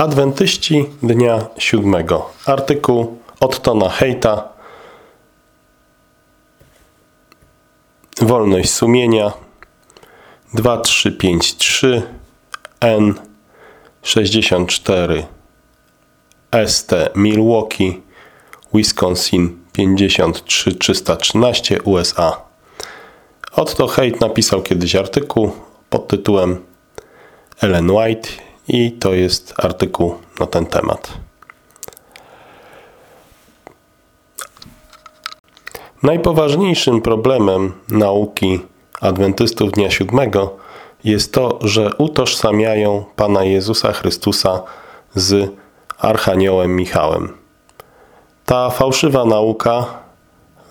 Adwentyści Dnia Siódmego. Artykuł Ottona Hejta. Wolność sumienia 2353 N 64 ST Milwaukee Wisconsin 53313 USA. Otto Haidt napisał kiedyś artykuł pod tytułem Ellen White i to jest artykuł na ten temat. Najpoważniejszym problemem nauki adwentystów Dnia Siódmego jest to, że utożsamiają Pana Jezusa Chrystusa z Archaniołem Michałem. Ta fałszywa nauka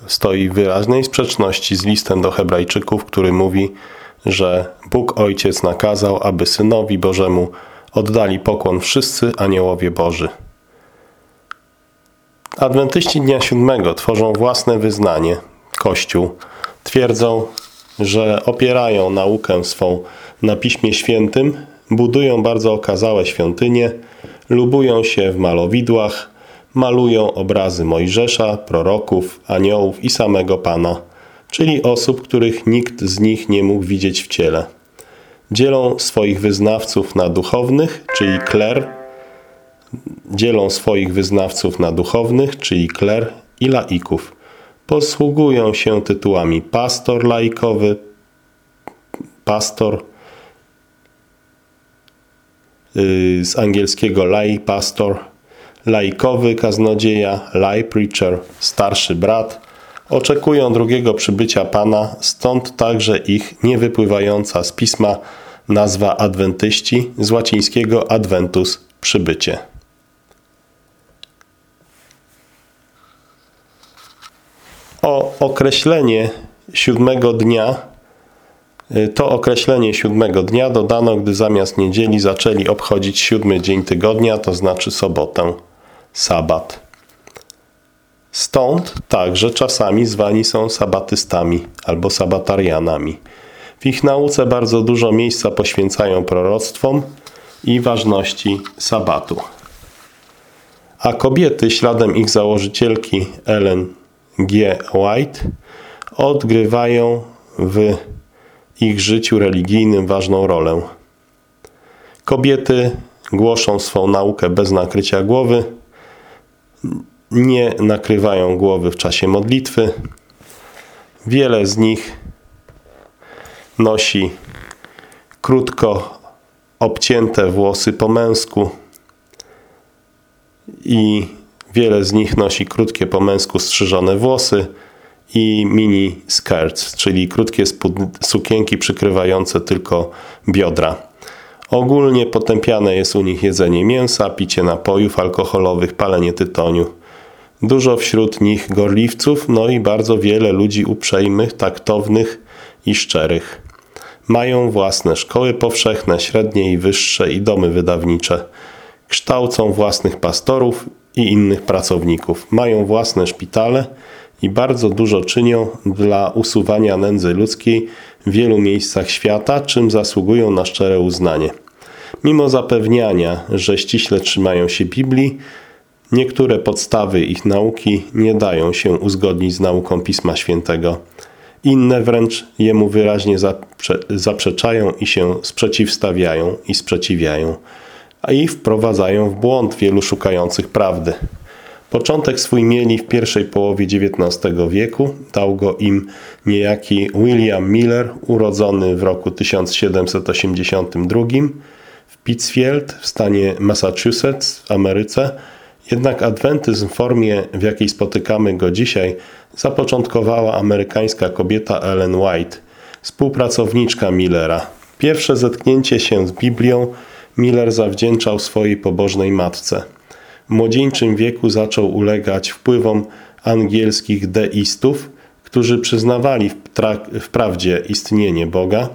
stoi w wyraźnej sprzeczności z listem do Hebrajczyków, który mówi, że Bóg Ojciec nakazał, aby Synowi Bożemu oddali pokłon wszyscy aniołowie Boży. Adwentyści Dnia Siódmego tworzą własne wyznanie, Kościół. Twierdzą, że opierają naukę swą na Piśmie Świętym, budują bardzo okazałe świątynie, lubują się w malowidłach, malują obrazy Mojżesza, proroków, aniołów i samego Pana, czyli osób, których nikt z nich nie mógł widzieć w ciele. Dzielą swoich wyznawców na duchownych, czyli kler, dzielą swoich wyznawców na duchownych, czyli kler i laików. Posługują się tytułami pastor laikowy, pastor yy, z angielskiego lay pastor, laikowy kaznodzieja, lay preacher, starszy brat, oczekują drugiego przybycia Pana, stąd także ich niewypływająca z pisma nazwa adwentyści z łacińskiego adventus przybycie. O określenie siódmego dnia y, to określenie siódmego dnia dodano, gdy zamiast niedzieli zaczęli obchodzić siódmy dzień tygodnia, to znaczy sobotę, sabat. Stąd także czasami zwani są sabatystami albo sabatarianami. W ich nauce bardzo dużo miejsca poświęcają proroctwom i ważności sabatu. A kobiety, śladem ich założycielki Ellen G. White, odgrywają w ich życiu religijnym ważną rolę. Kobiety głoszą swą naukę bez nakrycia głowy, nie nakrywają głowy w czasie modlitwy. Wiele z nich nosi krótko obcięte włosy po męsku i wiele z nich nosi krótkie po męsku strzyżone włosy i mini skirts, czyli krótkie sukienki przykrywające tylko biodra. Ogólnie potępiane jest u nich jedzenie mięsa, picie napojów alkoholowych, palenie tytoniu. Dużo wśród nich gorliwców, no i bardzo wiele ludzi uprzejmych, taktownych i szczerych. Mają własne szkoły powszechne, średnie i wyższe i domy wydawnicze. Kształcą własnych pastorów i innych pracowników. Mają własne szpitale i bardzo dużo czynią dla usuwania nędzy ludzkiej w wielu miejscach świata, czym zasługują na szczere uznanie. Mimo zapewniania, że ściśle trzymają się Biblii, niektóre podstawy ich nauki nie dają się uzgodnić z nauką Pisma Świętego. Inne wręcz jemu wyraźnie zaprze zaprzeczają i się sprzeciwstawiają i sprzeciwiają, a i wprowadzają w błąd wielu szukających prawdy. Początek swój mieli w pierwszej połowie XIX wieku. Dał go im niejaki William Miller, urodzony w roku 1782 w Pittsfield w stanie Massachusetts w Ameryce. Jednak adwentyzm w formie, w jakiej spotykamy go dzisiaj, zapoczątkowała amerykańska kobieta Ellen White, współpracowniczka Millera. Pierwsze zetknięcie się z Biblią Miller zawdzięczał swojej pobożnej matce. W młodzieńczym wieku zaczął ulegać wpływom angielskich deistów, którzy przyznawali wprawdzie istnienie Boga,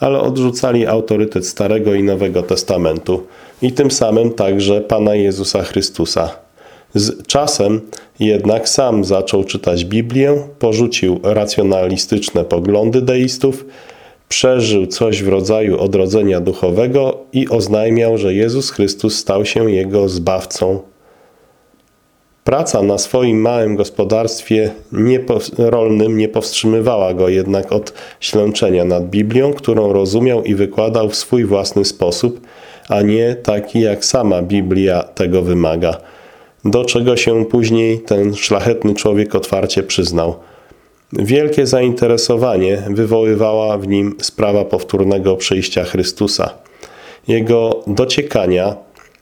ale odrzucali autorytet Starego i Nowego Testamentu i tym samym także Pana Jezusa Chrystusa. Z czasem jednak sam zaczął czytać Biblię, porzucił racjonalistyczne poglądy deistów, przeżył coś w rodzaju odrodzenia duchowego i oznajmiał, że Jezus Chrystus stał się jego zbawcą. Praca na swoim małym gospodarstwie rolnym nie powstrzymywała go jednak od ślęczenia nad Biblią, którą rozumiał i wykładał w swój własny sposób, a nie taki jak sama Biblia tego wymaga, do czego się później ten szlachetny człowiek otwarcie przyznał – Wielkie zainteresowanie wywoływała w nim sprawa powtórnego przyjścia Chrystusa. Jego dociekania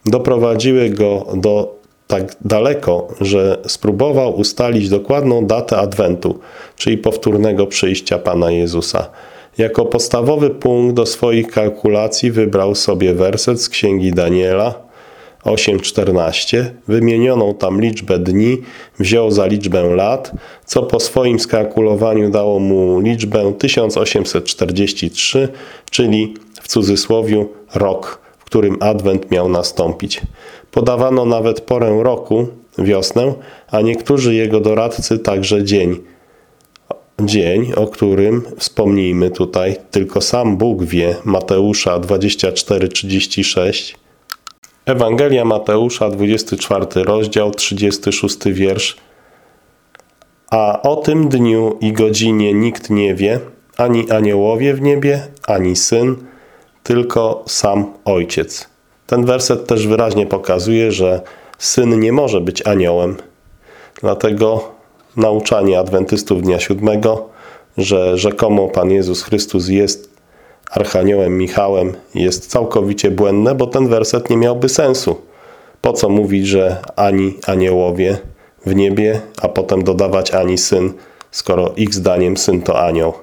doprowadziły go do tak daleko, że spróbował ustalić dokładną datę Adwentu, czyli powtórnego przyjścia Pana Jezusa. Jako podstawowy punkt do swoich kalkulacji wybrał sobie werset z Księgi Daniela, 8,14, wymienioną tam liczbę dni wziął za liczbę lat, co po swoim skalkulowaniu dało mu liczbę 1843, czyli w cudzysłowie rok, w którym Adwent miał nastąpić. Podawano nawet porę roku, wiosnę, a niektórzy jego doradcy także dzień. Dzień, o którym wspomnijmy tutaj, tylko sam Bóg wie, Mateusza 24:36 Ewangelia Mateusza, 24 rozdział, 36 wiersz. A o tym dniu i godzinie nikt nie wie, ani aniołowie w niebie, ani syn, tylko sam ojciec. Ten werset też wyraźnie pokazuje, że syn nie może być aniołem. Dlatego nauczanie adwentystów dnia siódmego, że rzekomo Pan Jezus Chrystus jest archaniołem Michałem jest całkowicie błędne, bo ten werset nie miałby sensu. Po co mówić, że ani aniołowie w niebie, a potem dodawać ani syn, skoro ich zdaniem syn to anioł?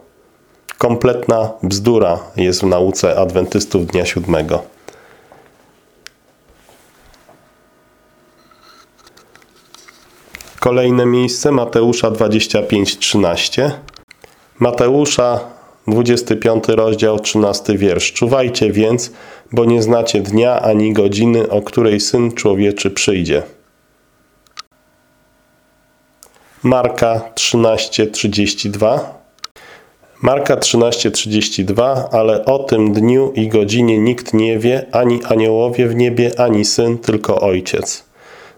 Kompletna bzdura jest w nauce adwentystów dnia siódmego. Kolejne miejsce Mateusza 25:13. Mateusza 25 rozdział, 13 wiersz. Czuwajcie więc, bo nie znacie dnia ani godziny, o której Syn Człowieczy przyjdzie. Marka 13:32 Marka 13:32 Ale o tym dniu i godzinie nikt nie wie, ani aniołowie w niebie, ani Syn, tylko Ojciec.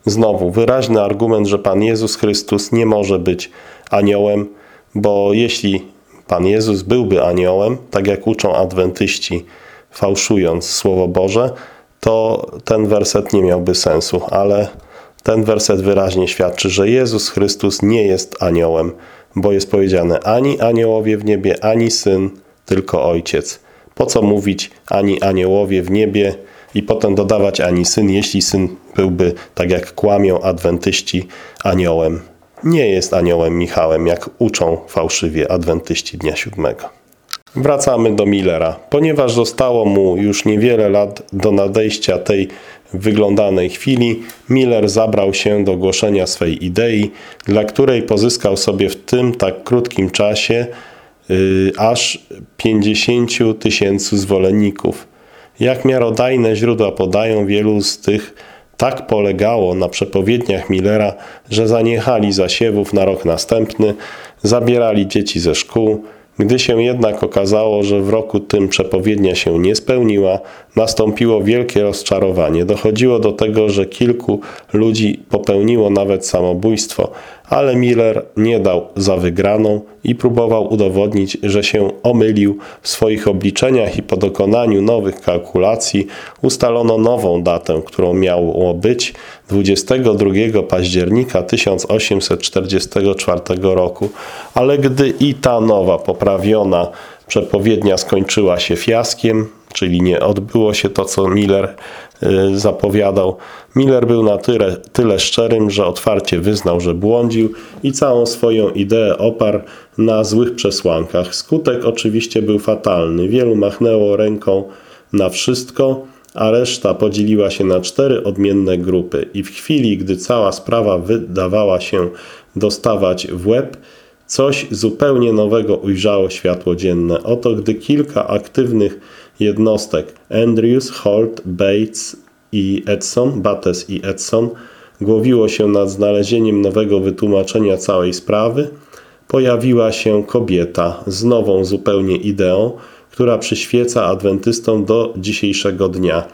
Znowu wyraźny argument, że Pan Jezus Chrystus nie może być aniołem, bo jeśli Pan Jezus byłby aniołem, tak jak uczą adwentyści, fałszując Słowo Boże, to ten werset nie miałby sensu, ale ten werset wyraźnie świadczy, że Jezus Chrystus nie jest aniołem, bo jest powiedziane ani aniołowie w niebie, ani Syn, tylko Ojciec. Po co mówić ani aniołowie w niebie i potem dodawać ani Syn, jeśli Syn byłby, tak jak kłamią adwentyści, aniołem? nie jest aniołem Michałem, jak uczą fałszywie adwentyści dnia siódmego. Wracamy do Millera. Ponieważ zostało mu już niewiele lat do nadejścia tej wyglądanej chwili, Miller zabrał się do głoszenia swej idei, dla której pozyskał sobie w tym tak krótkim czasie yy, aż 50 tysięcy zwolenników. Jak miarodajne źródła podają, wielu z tych tak polegało na przepowiedniach Millera, że zaniechali zasiewów na rok następny, zabierali dzieci ze szkół, gdy się jednak okazało, że w roku tym przepowiednia się nie spełniła, nastąpiło wielkie rozczarowanie. Dochodziło do tego, że kilku ludzi popełniło nawet samobójstwo, ale Miller nie dał za wygraną i próbował udowodnić, że się omylił w swoich obliczeniach i po dokonaniu nowych kalkulacji ustalono nową datę, którą miało być 22 października 1844 roku. Ale gdy i ta nowa, poprawiona przepowiednia skończyła się fiaskiem, czyli nie odbyło się to, co Miller y, zapowiadał. Miller był na tyle, tyle szczerym, że otwarcie wyznał, że błądził i całą swoją ideę oparł na złych przesłankach. Skutek oczywiście był fatalny. Wielu machnęło ręką na wszystko, a reszta podzieliła się na cztery odmienne grupy i w chwili, gdy cała sprawa wydawała się dostawać w łeb, coś zupełnie nowego ujrzało światło dzienne. Oto gdy kilka aktywnych jednostek Andrews, Holt, Bates i Edson, Bates i Edson głowiło się nad znalezieniem nowego wytłumaczenia całej sprawy, pojawiła się kobieta z nową zupełnie ideą, która przyświeca adwentystom do dzisiejszego dnia.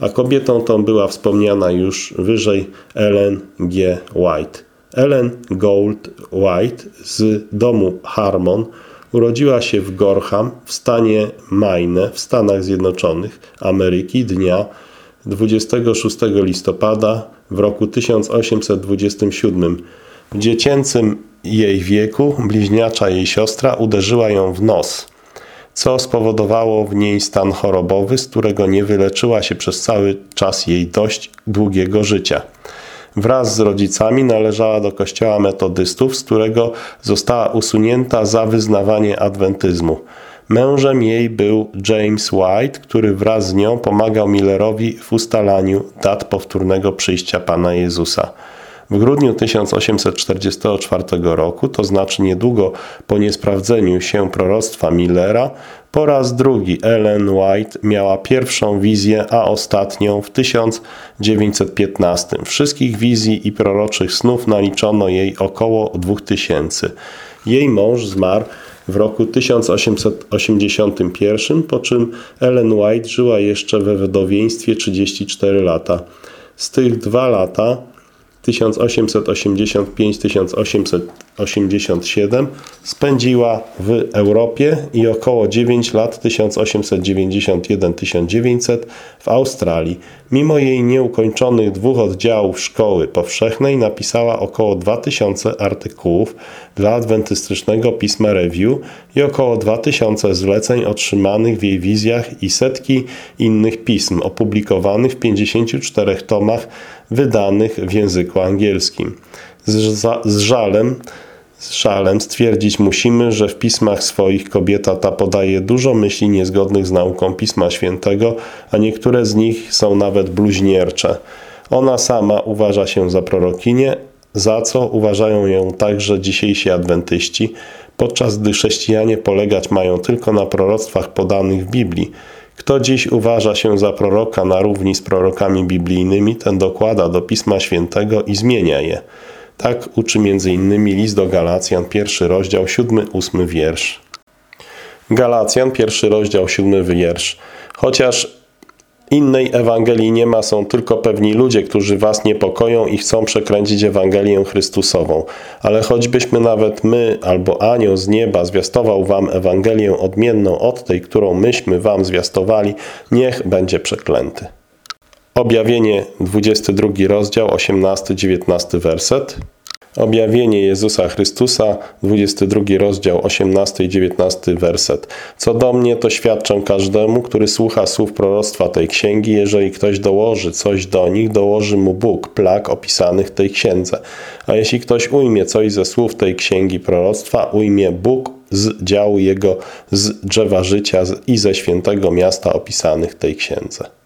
A kobietą tą była wspomniana już wyżej Ellen G. White. Ellen Gold White z domu Harmon urodziła się w Gorham w stanie Maine w Stanach Zjednoczonych Ameryki dnia 26 listopada w roku 1827. W dziecięcym jej wieku bliźniacza jej siostra uderzyła ją w nos, co spowodowało w niej stan chorobowy, z którego nie wyleczyła się przez cały czas jej dość długiego życia. Wraz z rodzicami należała do kościoła metodystów, z którego została usunięta za wyznawanie adwentyzmu. Mężem jej był James White, który wraz z nią pomagał Millerowi w ustalaniu dat powtórnego przyjścia Pana Jezusa. W grudniu 1844 roku, to znaczy niedługo po niesprawdzeniu się proroctwa Millera, po raz drugi Ellen White miała pierwszą wizję, a ostatnią w 1915. Wszystkich wizji i proroczych snów naliczono jej około 2000. Jej mąż zmarł w roku 1881, po czym Ellen White żyła jeszcze we wdowieństwie 34 lata. Z tych dwa lata 1885-1887 spędziła w Europie i około 9 lat 1891-1900 w Australii. Mimo jej nieukończonych dwóch oddziałów szkoły powszechnej napisała około 2000 artykułów dla adwentystycznego pisma Review i około 2000 zleceń otrzymanych w jej wizjach i setki innych pism opublikowanych w 54 tomach wydanych w języku angielskim. Z, z żalem z żalem stwierdzić musimy, że w pismach swoich kobieta ta podaje dużo myśli niezgodnych z nauką Pisma Świętego, a niektóre z nich są nawet bluźniercze. Ona sama uważa się za prorokinię, za co uważają ją także dzisiejsi adwentyści, podczas gdy chrześcijanie polegać mają tylko na proroctwach podanych w Biblii. Kto dziś uważa się za proroka na równi z prorokami biblijnymi, ten dokłada do Pisma Świętego i zmienia je. Tak uczy m.in. list do Galacjan, pierwszy rozdział, siódmy, ósmy wiersz. Galacjan, pierwszy rozdział, siódmy wiersz. Chociaż innej Ewangelii nie ma, są tylko pewni ludzie, którzy was niepokoją i chcą przekręcić Ewangelię Chrystusową. Ale choćbyśmy nawet my albo anioł z nieba zwiastował wam Ewangelię odmienną od tej, którą myśmy wam zwiastowali, niech będzie przeklęty. Objawienie 22 rozdział 18-19 werset. Objawienie Jezusa Chrystusa, 22 rozdział, 18 i 19 werset. Co do mnie, to świadczę każdemu, który słucha słów proroctwa tej księgi. Jeżeli ktoś dołoży coś do nich, dołoży mu Bóg plag opisanych w tej księdze. A jeśli ktoś ujmie coś ze słów tej księgi proroctwa, ujmie Bóg z działu jego z drzewa życia i ze świętego miasta opisanych w tej księdze.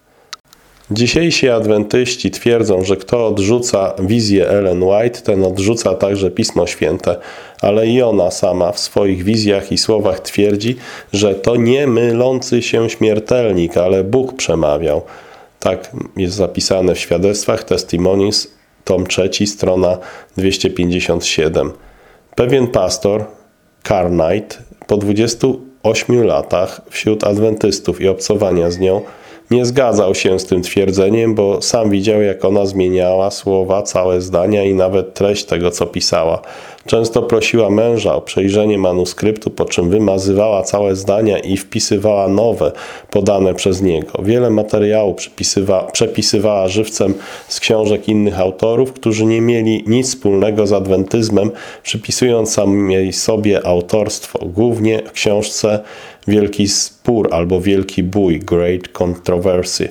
Dzisiejsi adwentyści twierdzą, że kto odrzuca wizję Ellen White, ten odrzuca także Pismo Święte, ale i ona sama w swoich wizjach i słowach twierdzi, że to nie mylący się śmiertelnik, ale Bóg przemawiał. Tak jest zapisane w świadectwach Testimonies, tom 3, strona 257. Pewien pastor, Carnite, po 28 latach wśród adwentystów i obcowania z nią, nie zgadzał się z tym twierdzeniem, bo sam widział, jak ona zmieniała słowa, całe zdania i nawet treść tego, co pisała. Często prosiła męża o przejrzenie manuskryptu, po czym wymazywała całe zdania i wpisywała nowe, podane przez niego. Wiele materiału przepisywała żywcem z książek innych autorów, którzy nie mieli nic wspólnego z adwentyzmem, przypisując samej sobie autorstwo, głównie w książce Wielki Spór albo Wielki Bój, Great Controversy.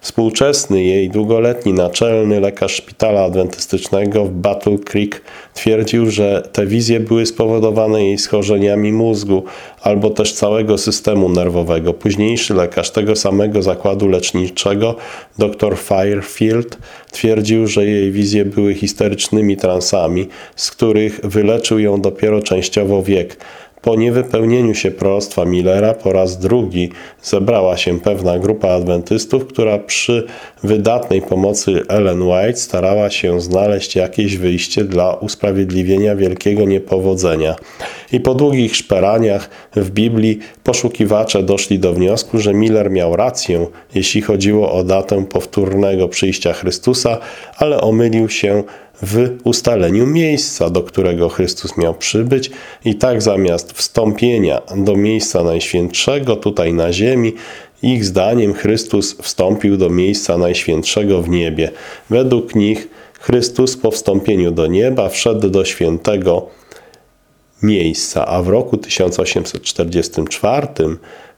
Współczesny jej długoletni naczelny lekarz szpitala adwentystycznego w Battle Creek twierdził, że te wizje były spowodowane jej schorzeniami mózgu albo też całego systemu nerwowego. Późniejszy lekarz tego samego zakładu leczniczego, dr Firefield, twierdził, że jej wizje były histerycznymi transami, z których wyleczył ją dopiero częściowo wiek. Po niewypełnieniu się proroctwa Millera po raz drugi zebrała się pewna grupa adwentystów, która przy wydatnej pomocy Ellen White starała się znaleźć jakieś wyjście dla usprawiedliwienia wielkiego niepowodzenia. I po długich szperaniach w Biblii poszukiwacze doszli do wniosku, że Miller miał rację, jeśli chodziło o datę powtórnego przyjścia Chrystusa, ale omylił się w ustaleniu miejsca, do którego Chrystus miał przybyć i tak zamiast wstąpienia do miejsca najświętszego tutaj na ziemi, ich zdaniem Chrystus wstąpił do miejsca najświętszego w niebie. Według nich Chrystus po wstąpieniu do nieba wszedł do świętego miejsca, a w roku 1844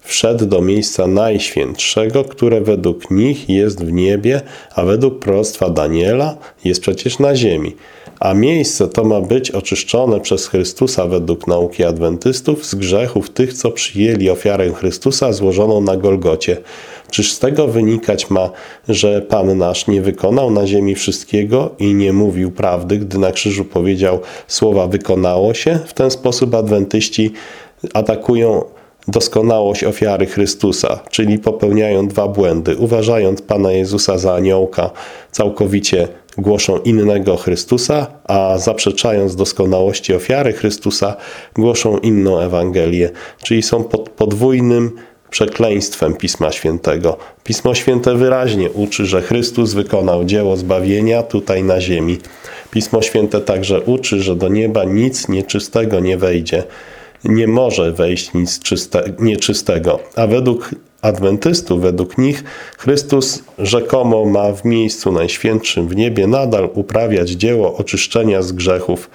wszedł do miejsca najświętszego, które według nich jest w niebie, a według proroctwa Daniela jest przecież na ziemi. A miejsce to ma być oczyszczone przez Chrystusa według nauki adwentystów z grzechów tych, co przyjęli ofiarę Chrystusa złożoną na Golgocie. Czyż z tego wynikać ma, że Pan nasz nie wykonał na ziemi wszystkiego i nie mówił prawdy, gdy na krzyżu powiedział słowa wykonało się? W ten sposób adwentyści atakują doskonałość ofiary Chrystusa, czyli popełniają dwa błędy. Uważając Pana Jezusa za aniołka, całkowicie głoszą innego Chrystusa, a zaprzeczając doskonałości ofiary Chrystusa, głoszą inną Ewangelię, czyli są pod podwójnym przekleństwem Pisma Świętego. Pismo Święte wyraźnie uczy, że Chrystus wykonał dzieło zbawienia tutaj na ziemi. Pismo Święte także uczy, że do nieba nic nieczystego nie wejdzie nie może wejść nic czyste, nieczystego. A według adwentystów, według nich, Chrystus rzekomo ma w miejscu najświętszym w niebie nadal uprawiać dzieło oczyszczenia z grzechów.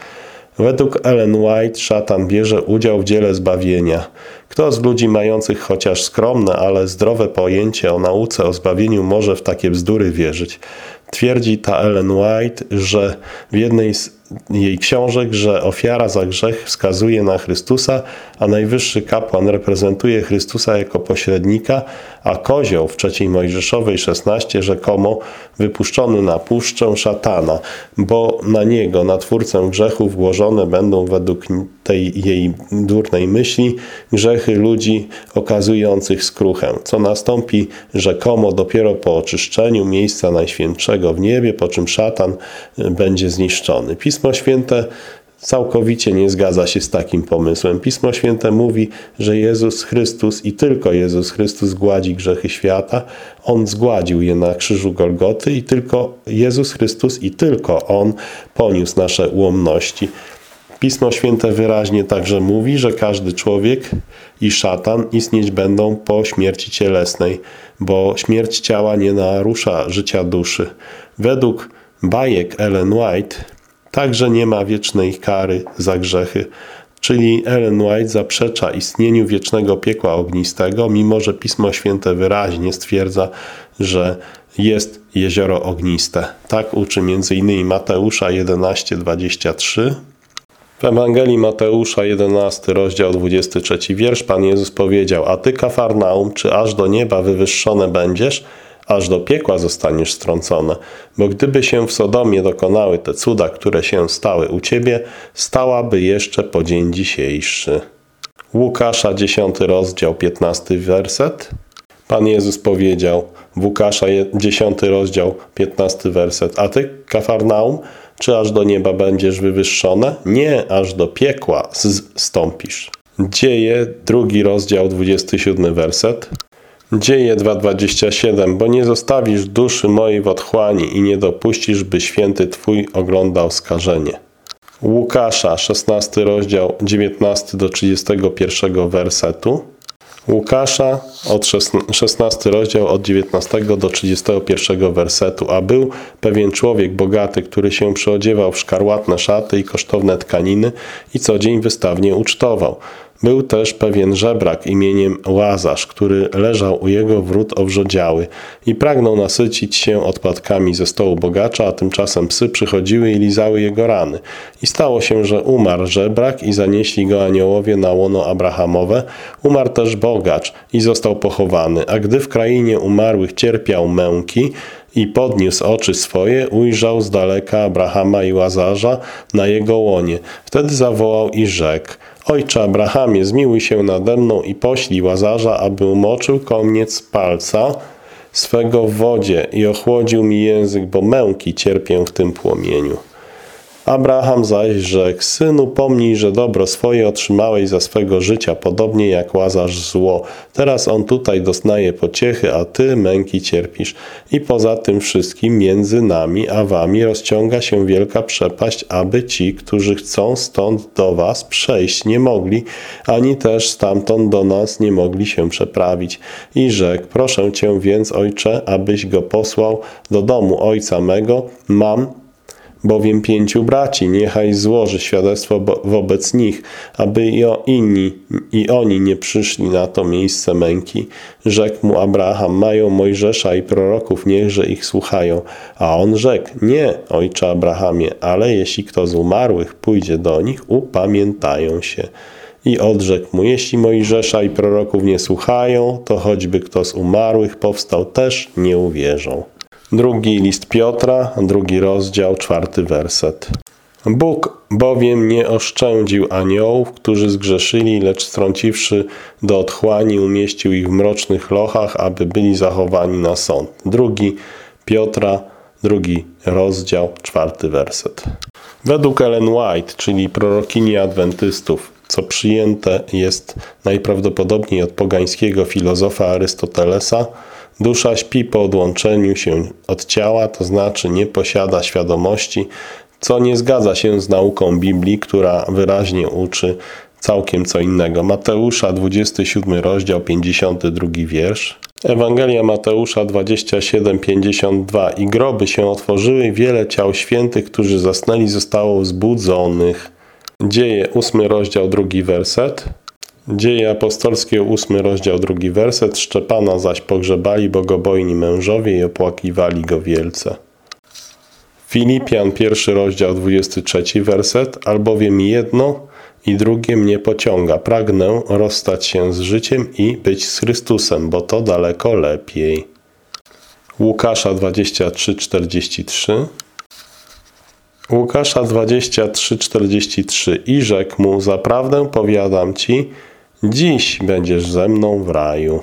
Według Ellen White szatan bierze udział w dziele zbawienia. Kto z ludzi mających chociaż skromne, ale zdrowe pojęcie o nauce o zbawieniu może w takie bzdury wierzyć? Twierdzi ta Ellen White, że w jednej z jej książek, że ofiara za grzech wskazuje na Chrystusa, a najwyższy kapłan reprezentuje Chrystusa jako pośrednika, a kozioł w trzeciej Mojżeszowej 16 rzekomo wypuszczony na puszczę szatana, bo na niego, na twórcę grzechów włożone będą według tej jej durnej myśli grzechy ludzi okazujących skruchę, co nastąpi rzekomo dopiero po oczyszczeniu miejsca Najświętszego w niebie, po czym szatan będzie zniszczony. Pismo Święte całkowicie nie zgadza się z takim pomysłem. Pismo Święte mówi, że Jezus Chrystus i tylko Jezus Chrystus gładzi grzechy świata. On zgładził je na krzyżu Golgoty i tylko Jezus Chrystus i tylko On poniósł nasze ułomności. Pismo Święte wyraźnie także mówi, że każdy człowiek i szatan istnieć będą po śmierci cielesnej, bo śmierć ciała nie narusza życia duszy. Według bajek Ellen White także nie ma wiecznej kary za grzechy. Czyli Ellen White zaprzecza istnieniu wiecznego piekła ognistego, mimo że Pismo Święte wyraźnie stwierdza, że jest jezioro ogniste. Tak uczy m.in. Mateusza 11:23. W Ewangelii Mateusza 11 rozdział 23 wiersz Pan Jezus powiedział: A ty Kafarnaum, czy aż do nieba wywyższone będziesz? Aż do piekła zostaniesz strącone. Bo gdyby się w Sodomie dokonały te cuda, które się stały u ciebie, stałaby jeszcze po dzień dzisiejszy. Łukasza 10 rozdział 15 werset. Pan Jezus powiedział w Łukasza 10 rozdział 15 werset. A ty, Kafarnaum, czy aż do nieba będziesz wywyższone? Nie, aż do piekła zstąpisz. Dzieje, drugi rozdział, 27 werset. Dzieje 2.27 Bo nie zostawisz duszy mojej w otchłani i nie dopuścisz, by święty Twój oglądał skażenie. Łukasza, 16 rozdział, 19 do 31 wersetu. Łukasza, od 16 rozdział, od 19 do 31 wersetu. A był pewien człowiek bogaty, który się przyodziewał w szkarłatne szaty i kosztowne tkaniny i co dzień wystawnie ucztował. Był też pewien żebrak imieniem Łazarz, który leżał u jego wrót owrzodziały i pragnął nasycić się odpadkami ze stołu bogacza, a tymczasem psy przychodziły i lizały jego rany. I stało się, że umarł żebrak i zanieśli go aniołowie na łono Abrahamowe. Umarł też bogacz i został pochowany, a gdy w krainie umarłych cierpiał męki, i podniósł oczy swoje, ujrzał z daleka Abrahama i Łazarza na jego łonie. Wtedy zawołał i rzekł: Ojcze Abrahamie, zmiłuj się nade mną i poślij Łazarza, aby umoczył koniec palca swego w wodzie i ochłodził mi język, bo męki cierpię w tym płomieniu. Abraham zaś rzekł, synu pomnij, że dobro swoje otrzymałeś za swego życia, podobnie jak Łazarz zło. Teraz on tutaj doznaje pociechy, a ty męki cierpisz. I poza tym wszystkim między nami a wami rozciąga się wielka przepaść, aby ci, którzy chcą stąd do was przejść, nie mogli, ani też stamtąd do nas nie mogli się przeprawić. I rzekł, proszę cię więc, ojcze, abyś go posłał do domu ojca mego, mam bowiem pięciu braci, niechaj złoży świadectwo wobec nich, aby i inni i oni nie przyszli na to miejsce męki. Rzekł mu Abraham, mają Mojżesza i proroków, niechże ich słuchają. A on rzekł, nie, ojcze Abrahamie, ale jeśli kto z umarłych pójdzie do nich, upamiętają się. I odrzekł mu, jeśli Mojżesza i proroków nie słuchają, to choćby kto z umarłych powstał, też nie uwierzą. Drugi list Piotra, drugi rozdział, czwarty werset. Bóg bowiem nie oszczędził aniołów, którzy zgrzeszyli, lecz strąciwszy do otchłani, umieścił ich w mrocznych lochach, aby byli zachowani na sąd. Drugi Piotra, drugi rozdział, czwarty werset. Według Ellen White, czyli prorokini adwentystów, co przyjęte jest najprawdopodobniej od pogańskiego filozofa Arystotelesa, Dusza śpi po odłączeniu się od ciała, to znaczy nie posiada świadomości, co nie zgadza się z nauką Biblii, która wyraźnie uczy całkiem co innego. Mateusza 27 rozdział 52 wiersz. Ewangelia Mateusza 27:52 I groby się otworzyły, wiele ciał świętych, którzy zasnęli, zostało wzbudzonych. Dzieje 8 rozdział 2 werset. Dzieje apostolskie, ósmy rozdział, drugi werset. Szczepana zaś pogrzebali bogobojni mężowie i opłakiwali go wielce. Filipian, pierwszy rozdział, 23 werset. Albowiem jedno i drugie mnie pociąga. Pragnę rozstać się z życiem i być z Chrystusem, bo to daleko lepiej. Łukasza 23, 43. Łukasza 23, 43. I rzekł mu, zaprawdę powiadam ci, Dziś będziesz ze mną w raju.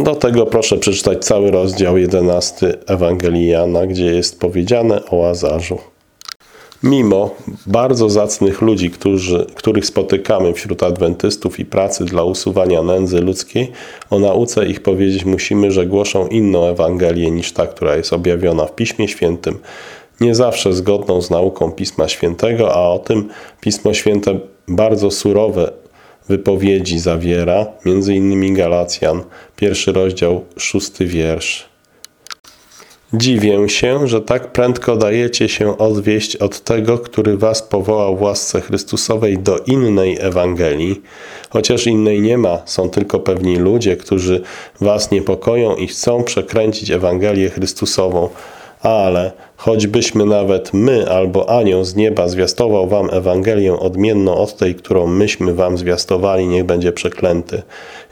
Do tego proszę przeczytać cały rozdział 11 Ewangelii Jana, gdzie jest powiedziane o Łazarzu. Mimo bardzo zacnych ludzi, którzy, których spotykamy wśród adwentystów i pracy dla usuwania nędzy ludzkiej, o nauce ich powiedzieć musimy, że głoszą inną Ewangelię niż ta, która jest objawiona w Piśmie Świętym, nie zawsze zgodną z nauką Pisma Świętego, a o tym Pismo Święte bardzo surowe wypowiedzi zawiera, innymi Galacjan, pierwszy rozdział, szósty wiersz. Dziwię się, że tak prędko dajecie się odwieść od tego, który was powołał w łasce Chrystusowej do innej Ewangelii, chociaż innej nie ma, są tylko pewni ludzie, którzy was niepokoją i chcą przekręcić Ewangelię Chrystusową, ale choćbyśmy nawet my albo anioł z nieba zwiastował wam Ewangelię odmienną od tej, którą myśmy wam zwiastowali, niech będzie przeklęty.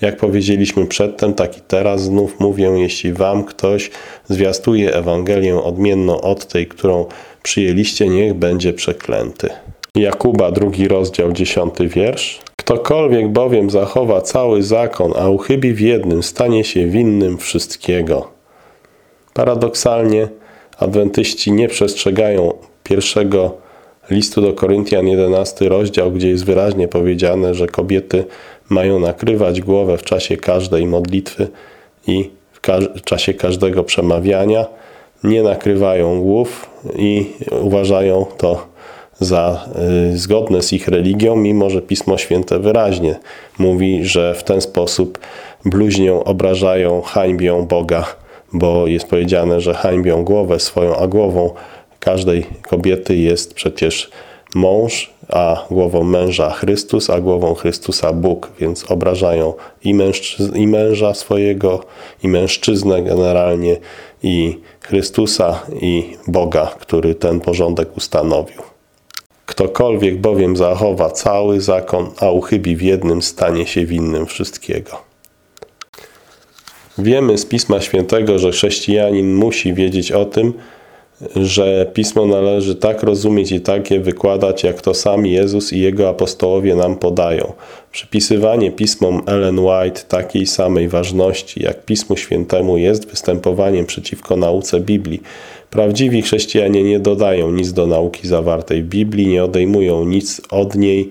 Jak powiedzieliśmy przedtem, tak i teraz znów mówię, jeśli wam ktoś zwiastuje Ewangelię odmienną od tej, którą przyjęliście, niech będzie przeklęty. Jakuba, drugi rozdział, dziesiąty wiersz. Ktokolwiek bowiem zachowa cały zakon, a uchybi w jednym, stanie się winnym wszystkiego. Paradoksalnie, Adwentyści nie przestrzegają pierwszego listu do Koryntian, 11 rozdział, gdzie jest wyraźnie powiedziane, że kobiety mają nakrywać głowę w czasie każdej modlitwy i w, w czasie każdego przemawiania. Nie nakrywają głów i uważają to za y, zgodne z ich religią, mimo że Pismo Święte wyraźnie mówi, że w ten sposób bluźnią, obrażają, hańbią Boga bo jest powiedziane, że hańbią głowę swoją, a głową każdej kobiety jest przecież mąż, a głową męża Chrystus, a głową Chrystusa Bóg, więc obrażają i, mężczyz- i męża swojego, i mężczyznę generalnie, i Chrystusa, i Boga, który ten porządek ustanowił. Ktokolwiek bowiem zachowa cały zakon, a uchybi w jednym, stanie się winnym wszystkiego. Wiemy z Pisma Świętego, że chrześcijanin musi wiedzieć o tym, że pismo należy tak rozumieć i tak je wykładać, jak to sam Jezus i jego apostołowie nam podają. Przypisywanie pismom Ellen White takiej samej ważności jak Pismu Świętemu jest występowaniem przeciwko nauce Biblii. Prawdziwi chrześcijanie nie dodają nic do nauki zawartej w Biblii, nie odejmują nic od niej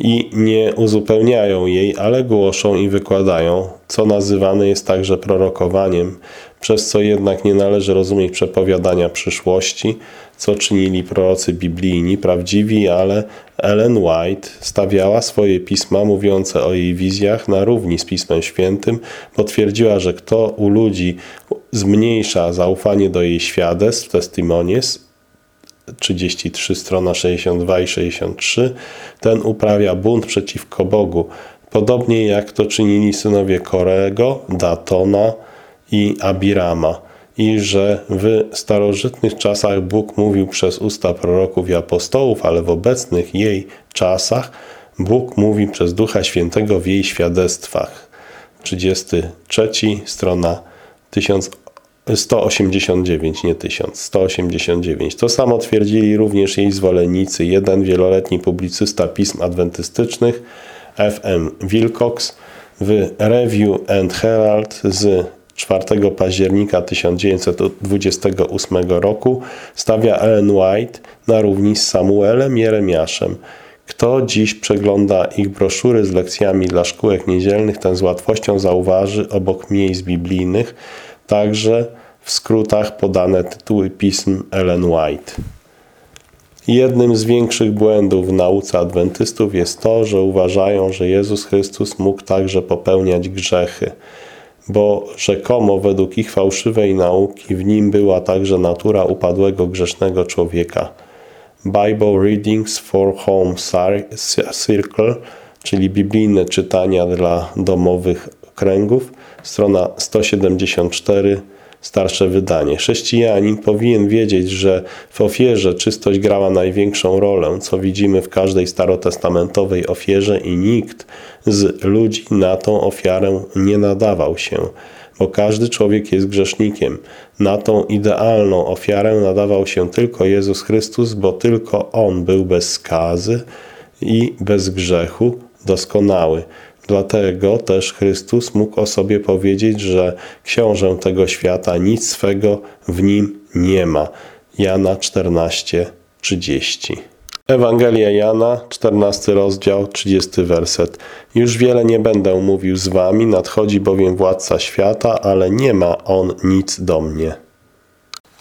i nie uzupełniają jej, ale głoszą i wykładają, co nazywane jest także prorokowaniem, przez co jednak nie należy rozumieć przepowiadania przyszłości, co czynili prorocy biblijni, prawdziwi, ale Ellen White stawiała swoje pisma mówiące o jej wizjach na równi z Pismem Świętym, bo twierdziła, że kto u ludzi zmniejsza zaufanie do jej świadectw, testimonies, 33, strona 62 i 63, ten uprawia bunt przeciwko Bogu, podobnie jak to czynili synowie Korego, Datona i Abirama. I że w starożytnych czasach Bóg mówił przez usta proroków i apostołów, ale w obecnych jej czasach Bóg mówi przez Ducha Świętego w jej świadectwach. 33, strona 1189, nie 1000, 189. To samo twierdzili również jej zwolennicy, jeden wieloletni publicysta pism adwentystycznych, F.M. Wilcox, w Review and Herald z 4 października 1928 roku stawia Ellen White na równi z Samuelem Jeremiaszem. Kto dziś przegląda ich broszury z lekcjami dla szkółek niedzielnych, ten z łatwością zauważy obok miejsc biblijnych także w skrótach podane tytuły pism Ellen White. Jednym z większych błędów w nauce adwentystów jest to, że uważają, że Jezus Chrystus mógł także popełniać grzechy bo rzekomo według ich fałszywej nauki w nim była także natura upadłego grzesznego człowieka. Bible Readings for Home Circle, czyli biblijne czytania dla domowych kręgów, strona 174 starsze wydanie. Chrześcijanin powinien wiedzieć, że w ofierze czystość grała największą rolę, co widzimy w każdej starotestamentowej ofierze i nikt z ludzi na tą ofiarę nie nadawał się, bo każdy człowiek jest grzesznikiem. Na tą idealną ofiarę nadawał się tylko Jezus Chrystus, bo tylko On był bez skazy i bez grzechu, doskonały. Dlatego też Chrystus mógł o sobie powiedzieć, że książę tego świata nic swego w nim nie ma. Jana 14:30. Ewangelia Jana, 14 rozdział, 30 werset. Już wiele nie będę mówił z wami, nadchodzi bowiem władca świata, ale nie ma on nic do mnie.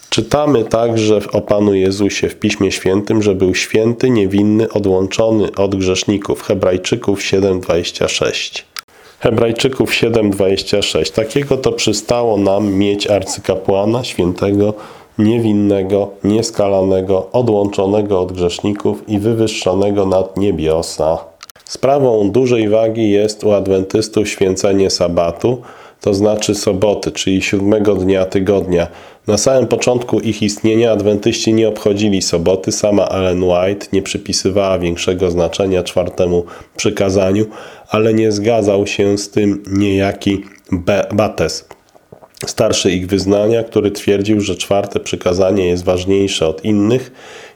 Czytamy także o Panu Jezusie w Piśmie Świętym, że był święty, niewinny, odłączony od grzeszników. Hebrajczyków 7:26. Hebrajczyków 7:26. Takiego to przystało nam mieć arcykapłana świętego, niewinnego, nieskalanego, odłączonego od grzeszników i wywyższonego nad niebiosa. Sprawą dużej wagi jest u adwentystów święcenie sabatu, to znaczy soboty, czyli siódmego dnia tygodnia. Na samym początku ich istnienia adwentyści nie obchodzili soboty, sama Ellen White nie przypisywała większego znaczenia czwartemu przykazaniu, ale nie zgadzał się z tym niejaki Bates, starszy ich wyznania, który twierdził, że czwarte przykazanie jest ważniejsze od innych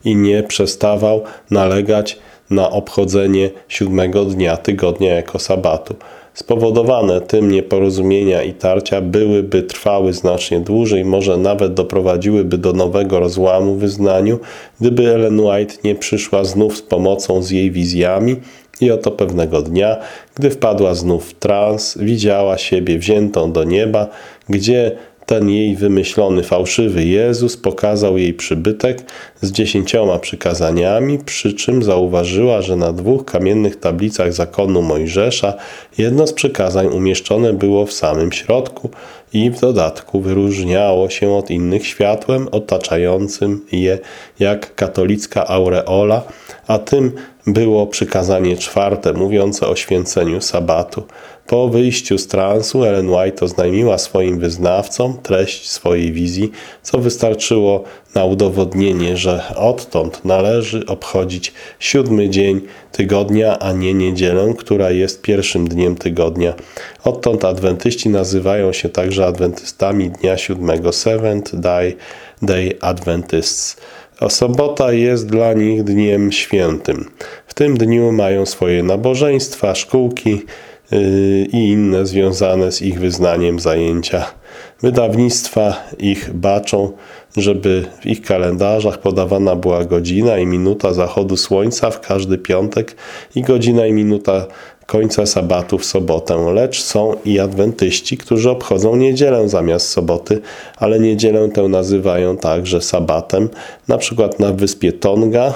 i nie przestawał nalegać na obchodzenie siódmego dnia tygodnia jako sabatu. Spowodowane tym nieporozumienia i tarcia byłyby trwały znacznie dłużej, może nawet doprowadziłyby do nowego rozłamu w wyznaniu, gdyby Ellen White nie przyszła znów z pomocą z jej wizjami i oto pewnego dnia, gdy wpadła znów w trans, widziała siebie wziętą do nieba, gdzie ten jej wymyślony fałszywy Jezus pokazał jej przybytek z dziesięcioma przykazaniami, przy czym zauważyła, że na dwóch kamiennych tablicach zakonu Mojżesza jedno z przykazań umieszczone było w samym środku i w dodatku wyróżniało się od innych światłem otaczającym je jak katolicka aureola, a tym było przykazanie czwarte mówiące o święceniu sabatu. Po wyjściu z transu Ellen White oznajmiła swoim wyznawcom treść swojej wizji, co wystarczyło na udowodnienie, że odtąd należy obchodzić siódmy dzień tygodnia, a nie niedzielę, która jest pierwszym dniem tygodnia. Odtąd adwentyści nazywają się także adwentystami dnia siódmego Seventh Day, Day Adventists. A sobota jest dla nich dniem świętym. W tym dniu mają swoje nabożeństwa, szkółki yy, i inne związane z ich wyznaniem zajęcia. Wydawnictwa ich baczą, żeby w ich kalendarzach podawana była godzina i minuta zachodu słońca w każdy piątek i godzina i minuta końca sabatu w sobotę, lecz są i adwentyści, którzy obchodzą niedzielę zamiast soboty, ale niedzielę tę nazywają także sabatem, na przykład na wyspie Tonga,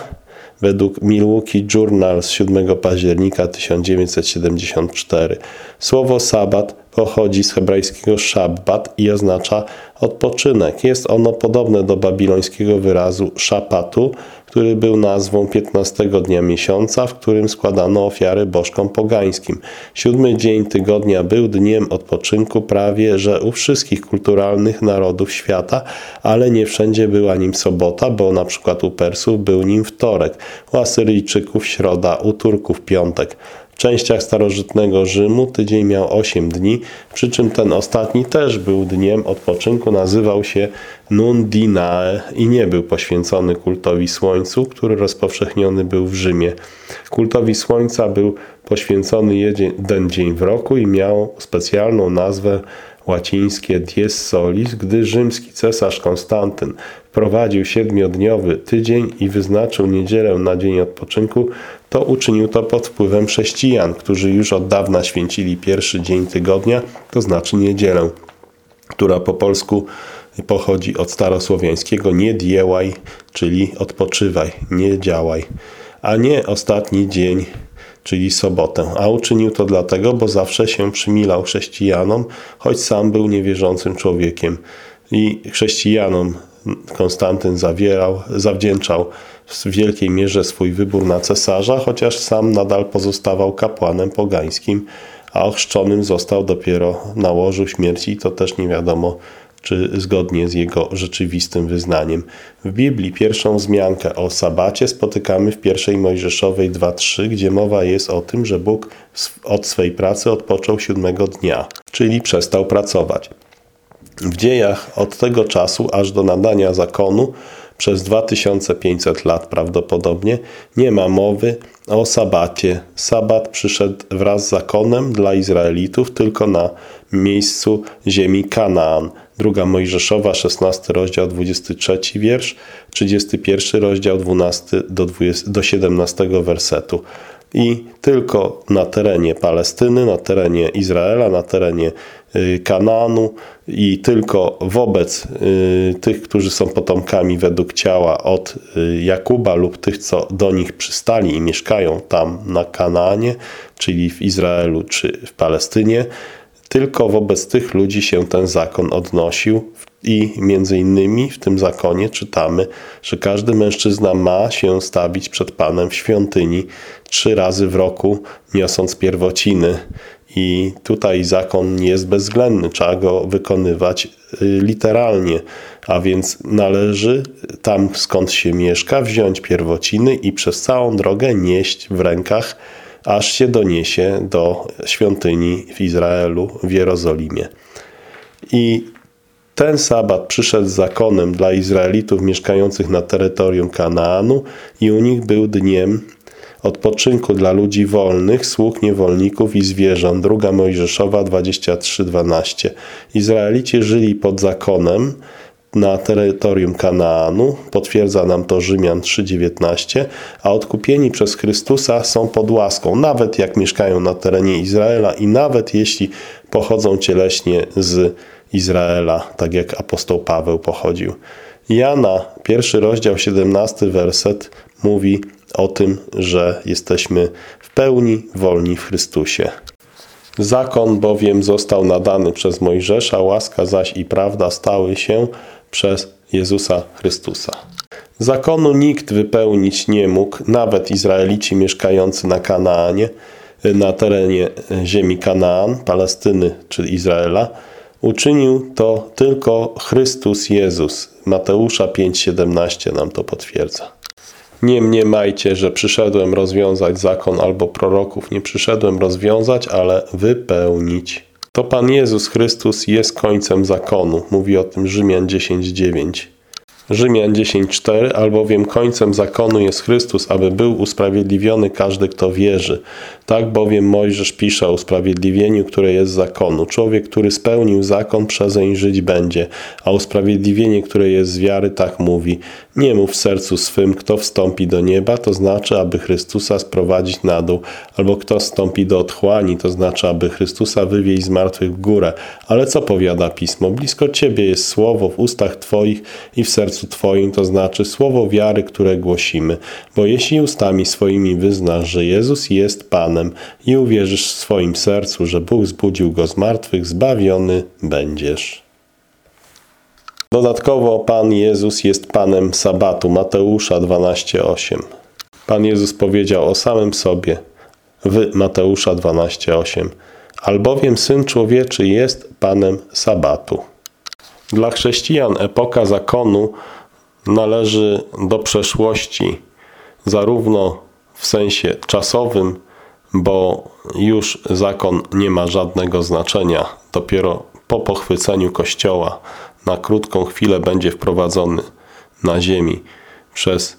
według Milwaukee Journal z 7 października 1974. Słowo sabat pochodzi z hebrajskiego szabbat i oznacza odpoczynek. Jest ono podobne do babilońskiego wyrazu szapatu, który był nazwą 15 dnia miesiąca, w którym składano ofiary bożkom pogańskim. Siódmy dzień tygodnia był dniem odpoczynku prawie, że u wszystkich kulturalnych narodów świata, ale nie wszędzie była nim sobota, bo na przykład u Persów był nim wtorek, u Asyryjczyków środa, u Turków piątek. Częściach starożytnego Rzymu tydzień miał 8 dni, przy czym ten ostatni też był dniem odpoczynku, nazywał się Nundinae i nie był poświęcony kultowi słońcu, który rozpowszechniony był w Rzymie. Kultowi słońca był poświęcony jeden dzień w roku i miał specjalną nazwę łacińskie dies solis, gdy rzymski cesarz Konstantyn wprowadził siedmiodniowy tydzień i wyznaczył niedzielę na dzień odpoczynku, to uczynił to pod wpływem chrześcijan, którzy już od dawna święcili pierwszy dzień tygodnia, to znaczy niedzielę, która po polsku pochodzi od starosłowiańskiego nie dziełaj, czyli odpoczywaj, nie działaj, a nie ostatni dzień czyli sobotę. A uczynił to dlatego, bo zawsze się przymilał chrześcijanom, choć sam był niewierzącym człowiekiem. I chrześcijanom Konstantyn zawierał, zawdzięczał w wielkiej mierze swój wybór na cesarza, chociaż sam nadal pozostawał kapłanem pogańskim, a ochrzczonym został dopiero na łożu śmierci, to też nie wiadomo czy zgodnie z jego rzeczywistym wyznaniem. W Biblii pierwszą wzmiankę o sabacie spotykamy w pierwszej Mojżeszowej 2.3, gdzie mowa jest o tym, że Bóg od swej pracy odpoczął siódmego dnia, czyli przestał pracować. W dziejach od tego czasu aż do nadania zakonu przez 2500 lat prawdopodobnie nie ma mowy o sabacie. Sabat przyszedł wraz z zakonem dla Izraelitów tylko na miejscu ziemi Kanaan. Druga Mojżeszowa, 16 rozdział, 23 wiersz, 31 rozdział, 12 do, 20, do 17 wersetu. I tylko na terenie Palestyny, na terenie Izraela, na terenie y, Kanaanu i tylko wobec y, tych, którzy są potomkami według ciała od y, Jakuba lub tych, co do nich przystali i mieszkają tam na Kanaanie, czyli w Izraelu czy w Palestynie, tylko wobec tych ludzi się ten zakon odnosił i między innymi w tym zakonie czytamy, że każdy mężczyzna ma się stawić przed Panem w świątyni trzy razy w roku, niosąc pierwociny. I tutaj zakon nie jest bezwzględny, trzeba go wykonywać y, literalnie, a więc należy tam skąd się mieszka wziąć pierwociny i przez całą drogę nieść w rękach aż się doniesie do świątyni w Izraelu, w Jerozolimie. I ten sabat przyszedł zakonem dla Izraelitów mieszkających na terytorium Kanaanu i u nich był dniem odpoczynku dla ludzi wolnych, sług niewolników i zwierząt. Druga Mojżeszowa 23:12. Izraelici żyli pod zakonem, na terytorium Kanaanu, potwierdza nam to Rzymian 3:19, a odkupieni przez Chrystusa są pod łaską, nawet jak mieszkają na terenie Izraela i nawet jeśli pochodzą cieleśnie z Izraela, tak jak apostoł Paweł pochodził. Jana, pierwszy rozdział, 17 werset mówi o tym, że jesteśmy w pełni wolni w Chrystusie. Zakon bowiem został nadany przez Mojżesza, łaska zaś i prawda stały się przez Jezusa Chrystusa. Zakonu nikt wypełnić nie mógł, nawet Izraelici mieszkający na Kanaanie, na terenie ziemi Kanaan, Palestyny czy Izraela. Uczynił to tylko Chrystus Jezus. Mateusza 5,17 nam to potwierdza. Nie mniemajcie, że przyszedłem rozwiązać zakon albo proroków. Nie przyszedłem rozwiązać, ale wypełnić. To Pan Jezus Chrystus jest końcem zakonu. Mówi o tym Rzymian 10:9. Rzymian 10:4 albowiem końcem zakonu jest Chrystus, aby był usprawiedliwiony każdy, kto wierzy. Tak bowiem Mojżesz pisze o usprawiedliwieniu, które jest zakonu. Człowiek, który spełnił zakon, przezeń żyć będzie, a usprawiedliwienie, które jest z wiary, tak mówi. Nie mów w sercu swym, kto wstąpi do nieba, to znaczy, aby Chrystusa sprowadzić na dół, albo kto wstąpi do otchłani, to znaczy, aby Chrystusa wywieźć z martwych w górę. Ale co powiada Pismo? Blisko Ciebie jest słowo w ustach Twoich i w sercu Twoim, to znaczy słowo wiary, które głosimy. Bo jeśli ustami swoimi wyznasz, że Jezus jest Panem i uwierzysz w swoim sercu, że Bóg zbudził Go z martwych, zbawiony będziesz. Dodatkowo Pan Jezus jest Panem Sabatu, Mateusza 12:8. Pan Jezus powiedział o samym sobie w Mateusza 12:8. Albowiem Syn Człowieczy jest Panem Sabatu. Dla chrześcijan epoka zakonu należy do przeszłości, zarówno w sensie czasowym, bo już zakon nie ma żadnego znaczenia. Dopiero po pochwyceniu Kościoła na krótką chwilę będzie wprowadzony na ziemi przez,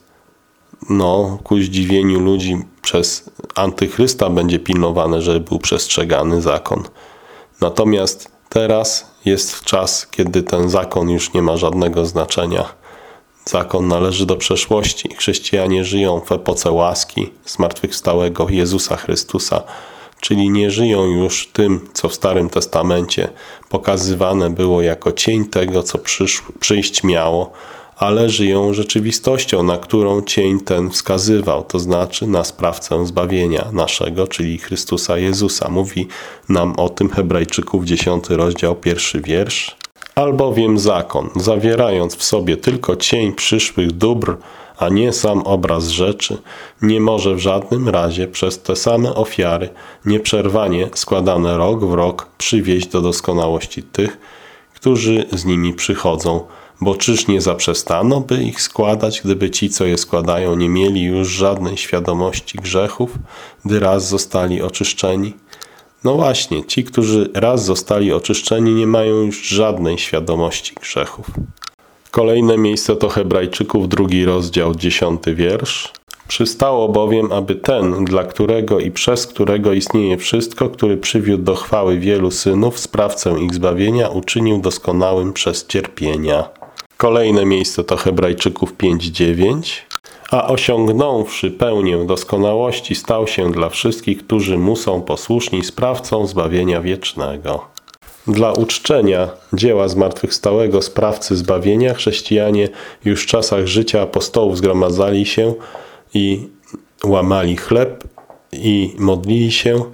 no, ku zdziwieniu ludzi, przez antychrysta będzie pilnowane, żeby był przestrzegany zakon. Natomiast teraz jest czas, kiedy ten zakon już nie ma żadnego znaczenia. Zakon należy do przeszłości. Chrześcijanie żyją w epoce łaski zmartwychwstałego Jezusa Chrystusa, czyli nie żyją już tym, co w Starym Testamencie pokazywane było jako cień tego, co przysz, przyjść miało, ale żyją rzeczywistością, na którą cień ten wskazywał, to znaczy na sprawcę zbawienia naszego, czyli Chrystusa Jezusa. Mówi nam o tym Hebrajczyków 10 rozdział, pierwszy wiersz. Albowiem zakon, zawierając w sobie tylko cień przyszłych dóbr, a nie sam obraz rzeczy, nie może w żadnym razie przez te same ofiary nieprzerwanie składane rok w rok przywieść do doskonałości tych, którzy z nimi przychodzą. Bo czyż nie zaprzestano, by ich składać, gdyby ci, co je składają, nie mieli już żadnej świadomości grzechów, gdy raz zostali oczyszczeni? No właśnie, ci, którzy raz zostali oczyszczeni, nie mają już żadnej świadomości grzechów. Kolejne miejsce to Hebrajczyków, drugi rozdział, dziesiąty wiersz. Przystało bowiem, aby ten, dla którego i przez którego istnieje wszystko, który przywiódł do chwały wielu synów, sprawcę ich zbawienia, uczynił doskonałym przez cierpienia. Kolejne miejsce to Hebrajczyków 5:9. A osiągnąwszy pełnię doskonałości, stał się dla wszystkich, którzy mu są posłuszni, sprawcą zbawienia wiecznego. Dla uczczenia dzieła zmartwychwstałego sprawcy zbawienia chrześcijanie już w czasach życia apostołów zgromadzali się i łamali chleb i modlili się.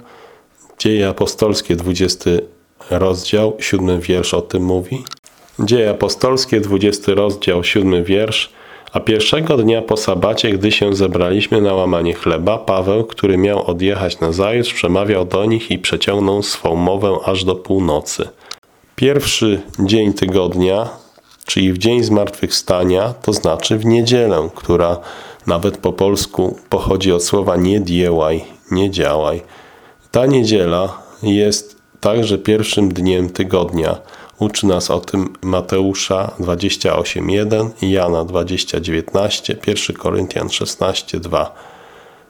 Dzieje apostolskie, 20 rozdział, 7 wiersz o tym mówi. Dzieje apostolskie, 20 rozdział, 7 wiersz. A pierwszego dnia po sabacie, gdy się zebraliśmy na łamanie chleba, Paweł, który miał odjechać na zajutrz, przemawiał do nich i przeciągnął swą mowę aż do północy. Pierwszy dzień tygodnia, czyli w dzień zmartwychwstania, to znaczy w niedzielę, która nawet po polsku pochodzi od słowa nie dziełaj, nie działaj. Ta niedziela jest także pierwszym dniem tygodnia. Uczy nas o tym Mateusza 28.1, Jana 20.19, 1 Koryntian 16.2.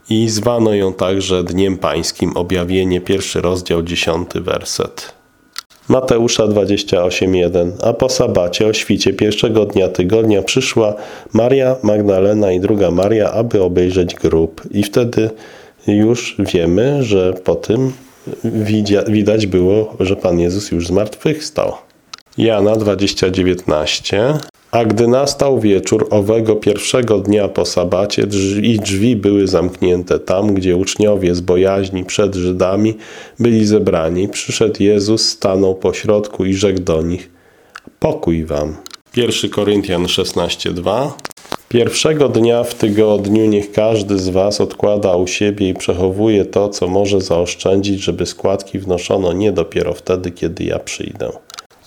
I zwano ją także Dniem Pańskim, objawienie, pierwszy rozdział, dziesiąty werset. Mateusza 28.1 A po sabacie o świcie pierwszego dnia tygodnia przyszła Maria Magdalena i druga Maria, aby obejrzeć grób. I wtedy już wiemy, że po tym widać było, że Pan Jezus już zmartwychwstał. Jana 20:19 A gdy nastał wieczór owego pierwszego dnia po sabacie i drzwi były zamknięte tam, gdzie uczniowie z bojaźni przed Żydami byli zebrani, przyszedł Jezus, stanął pośrodku i rzekł do nich Pokój wam. 1 Koryntian 16:2 Pierwszego dnia w tygodniu niech każdy z was odkłada u siebie i przechowuje to, co może zaoszczędzić, żeby składki wnoszono nie dopiero wtedy, kiedy ja przyjdę.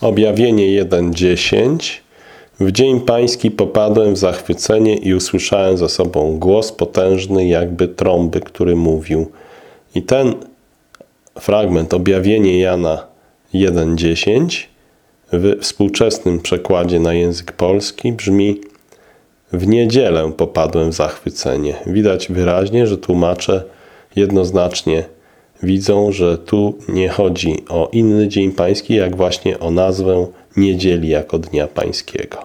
Objawienie 1:10 W dzień pański popadłem w zachwycenie i usłyszałem za sobą głos potężny, jakby trąby, który mówił. I ten fragment, objawienie Jana 1.10 w współczesnym przekładzie na język polski brzmi w niedzielę popadłem w zachwycenie. Widać wyraźnie, że tłumacze jednoznacznie widzą, że tu nie chodzi o inny dzień pański, jak właśnie o nazwę niedzieli jako dnia pańskiego.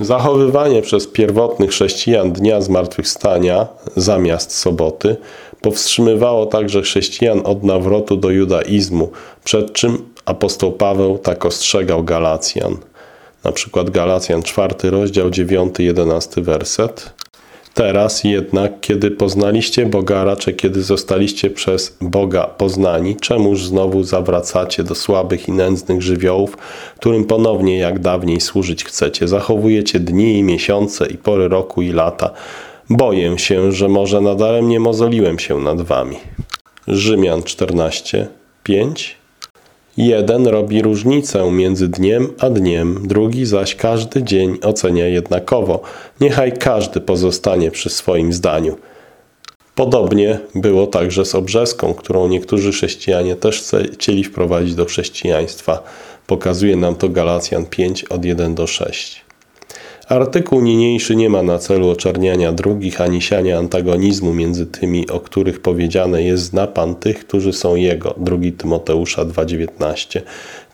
Zachowywanie przez pierwotnych chrześcijan dnia zmartwychwstania zamiast soboty powstrzymywało także chrześcijan od nawrotu do judaizmu, przed czym apostoł Paweł tak ostrzegał Galacjan. Na przykład Galacjan 4 rozdział 9-11 werset. Teraz jednak, kiedy poznaliście Boga, raczej kiedy zostaliście przez Boga poznani, czemuż znowu zawracacie do słabych i nędznych żywiołów, którym ponownie jak dawniej służyć chcecie? Zachowujecie dni i miesiące i pory roku i lata. Boję się, że może nadaremnie mozoliłem się nad wami. Rzymian 14, 5 Jeden robi różnicę między dniem a dniem, drugi zaś każdy dzień ocenia jednakowo. Niechaj każdy pozostanie przy swoim zdaniu. Podobnie było także z obrzeską, którą niektórzy chrześcijanie też chcieli wprowadzić do chrześcijaństwa. Pokazuje nam to Galacjan 5 od 1 do 6. Artykuł niniejszy nie ma na celu oczerniania drugich ani siania antagonizmu między tymi, o których powiedziane jest zna Pan tych, którzy są Jego. 2 Tymoteusza 2,19.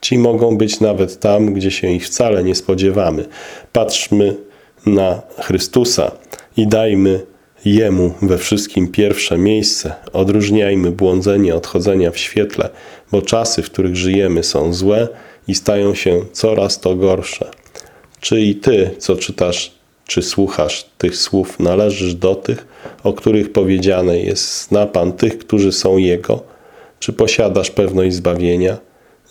Ci mogą być nawet tam, gdzie się ich wcale nie spodziewamy. Patrzmy na Chrystusa i dajmy Jemu we wszystkim pierwsze miejsce. Odróżniajmy błądzenie od chodzenia w świetle, bo czasy, w których żyjemy, są złe i stają się coraz to gorsze. Czy i ty, co czytasz, czy słuchasz tych słów, należysz do tych, o których powiedziane jest: Zna Pan tych, którzy są Jego? Czy posiadasz pewność zbawienia?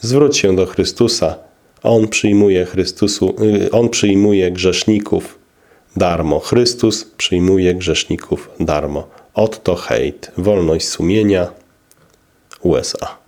Zwróć się do Chrystusa. On przyjmuje Chrystusu, y, On przyjmuje grzeszników darmo. Chrystus przyjmuje grzeszników darmo. Otto Hejt, wolność sumienia, USA.